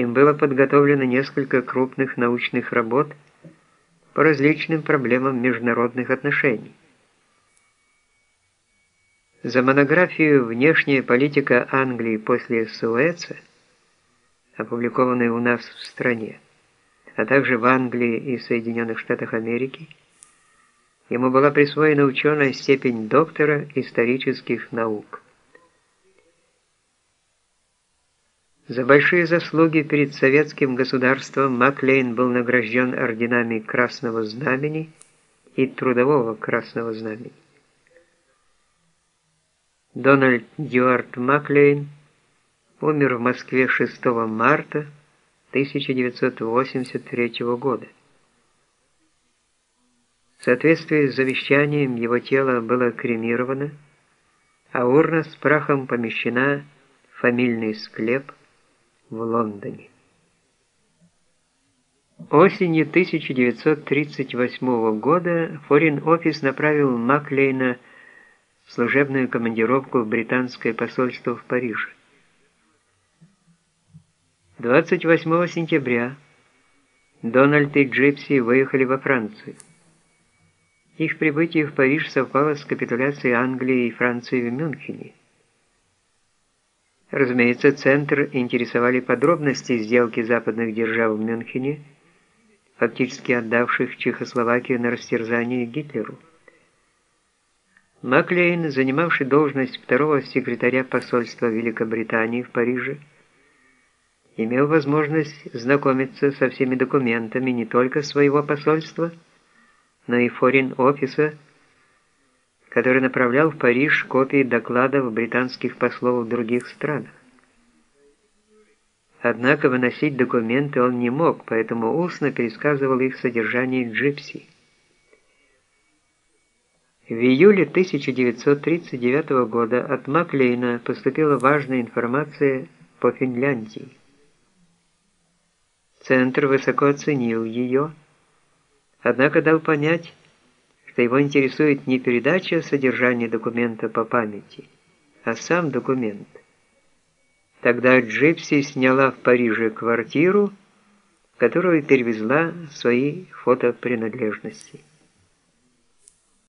Им было подготовлено несколько крупных научных работ по различным проблемам международных отношений. За монографию «Внешняя политика Англии после Суэца», опубликованную у нас в стране, а также в Англии и Соединенных Штатах Америки, ему была присвоена ученая степень доктора исторических наук. За большие заслуги перед советским государством Маклейн был награжден орденами Красного Знамени и Трудового Красного Знамени. Дональд Дюарт Маклейн умер в Москве 6 марта 1983 года. В соответствии с завещанием его тело было кремировано, а урна с прахом помещена в фамильный склеп в Лондоне. Осенью 1938 года Office направил Маклейна в служебную командировку в британское посольство в Париже. 28 сентября Дональд и Джипси выехали во Францию. Их прибытие в Париж совпало с капитуляцией Англии и Франции в Мюнхене. Разумеется, Центр интересовали подробности сделки западных держав в Мюнхене, фактически отдавших Чехословакию на растерзание Гитлеру. Маклейн, занимавший должность второго секретаря посольства Великобритании в Париже, имел возможность знакомиться со всеми документами не только своего посольства, но и форин-офиса, который направлял в Париж копии докладов британских послов в других странах. Однако выносить документы он не мог, поэтому устно пересказывал их содержание Джипси. В июле 1939 года от Маклейна поступила важная информация по Финляндии. Центр высоко оценил ее, однако дал понять, что его интересует не передача содержания документа по памяти, а сам документ. Тогда Джипси сняла в Париже квартиру, в которую перевезла свои фотопринадлежности.